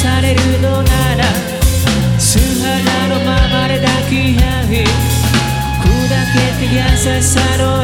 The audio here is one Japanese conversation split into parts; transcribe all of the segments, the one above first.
されるのなら素肌のままで抱き合い砕けて優しさの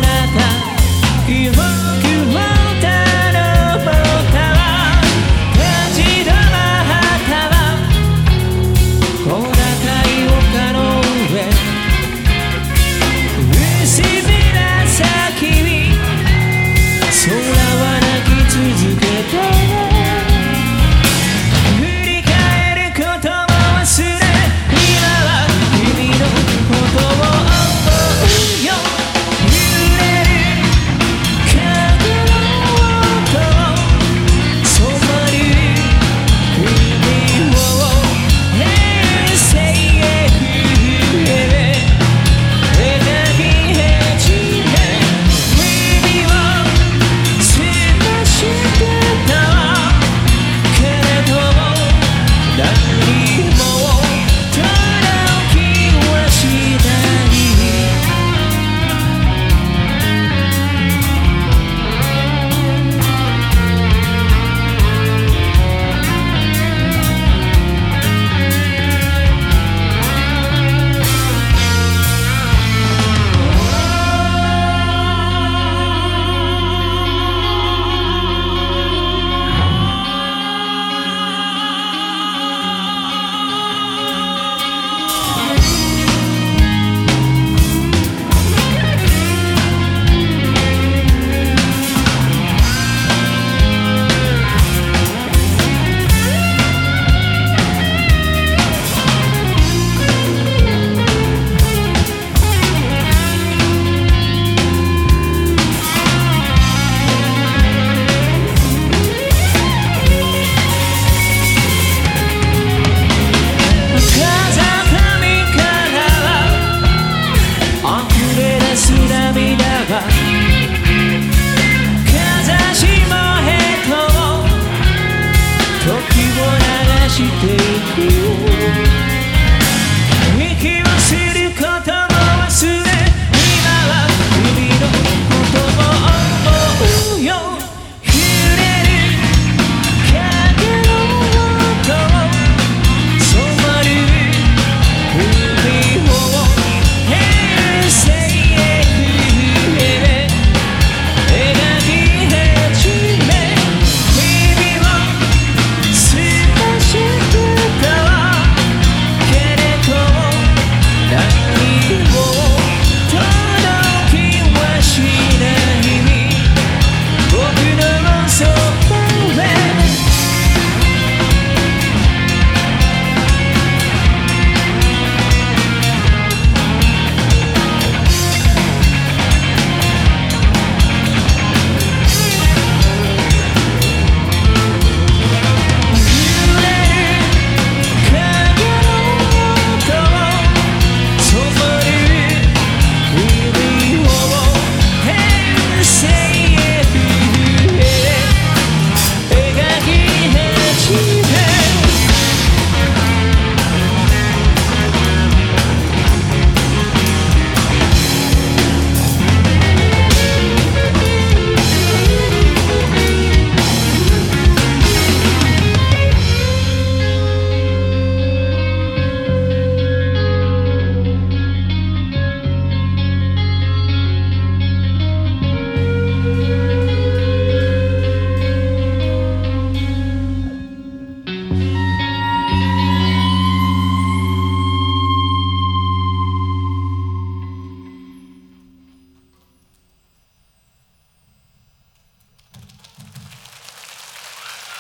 雨。